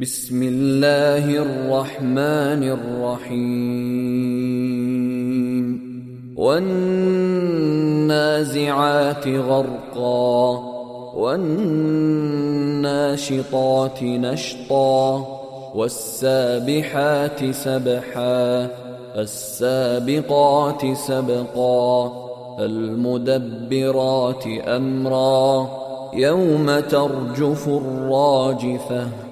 بسم الله الرحمن الرحيم. والنازعات غرقا والناشطات نشطا والسابحات سبحا السابقات سبقا المدبرات أمرا. يوم ترجف الراجفة.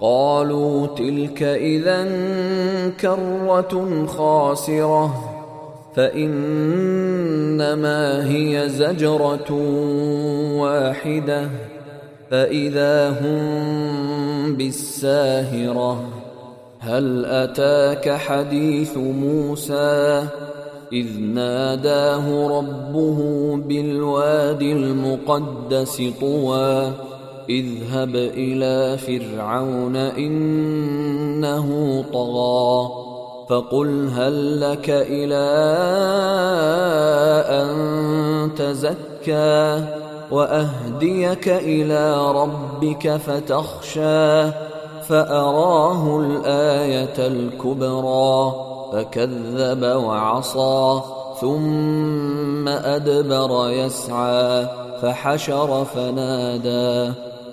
قالوا تلك إذا كرة خاسرة فإنما هي زجرة واحدة فإذا هم بالساهرة. هل أتاك حديث موسى؟ إذ ناداه ربه بالواد المقدس طوى. اذهب إلى فرعون إنه طغى فقل هل لك إلى أن تزكى وأهديك إلى ربك فتخشى فأراه الآية الكبرى فكذب وعصى ثم أدبر يسعى فحشر فنادى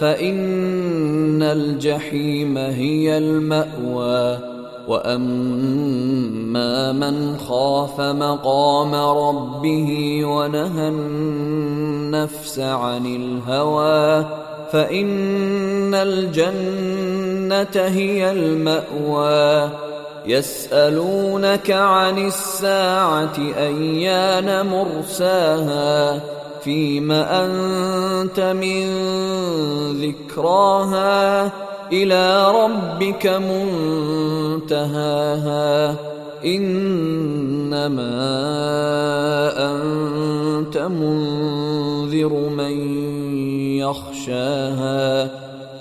فإن الجحيم هي المأوى. وأما من خاف مقام ربه ونهى النفس عن الهوى فإن الجنة هي المأوى. يسألونك عن الساعة أيان مرساها؟ فيم أنت من ذكراها إلى ربك منتهاها. إنما أنت منذر من يخشاها.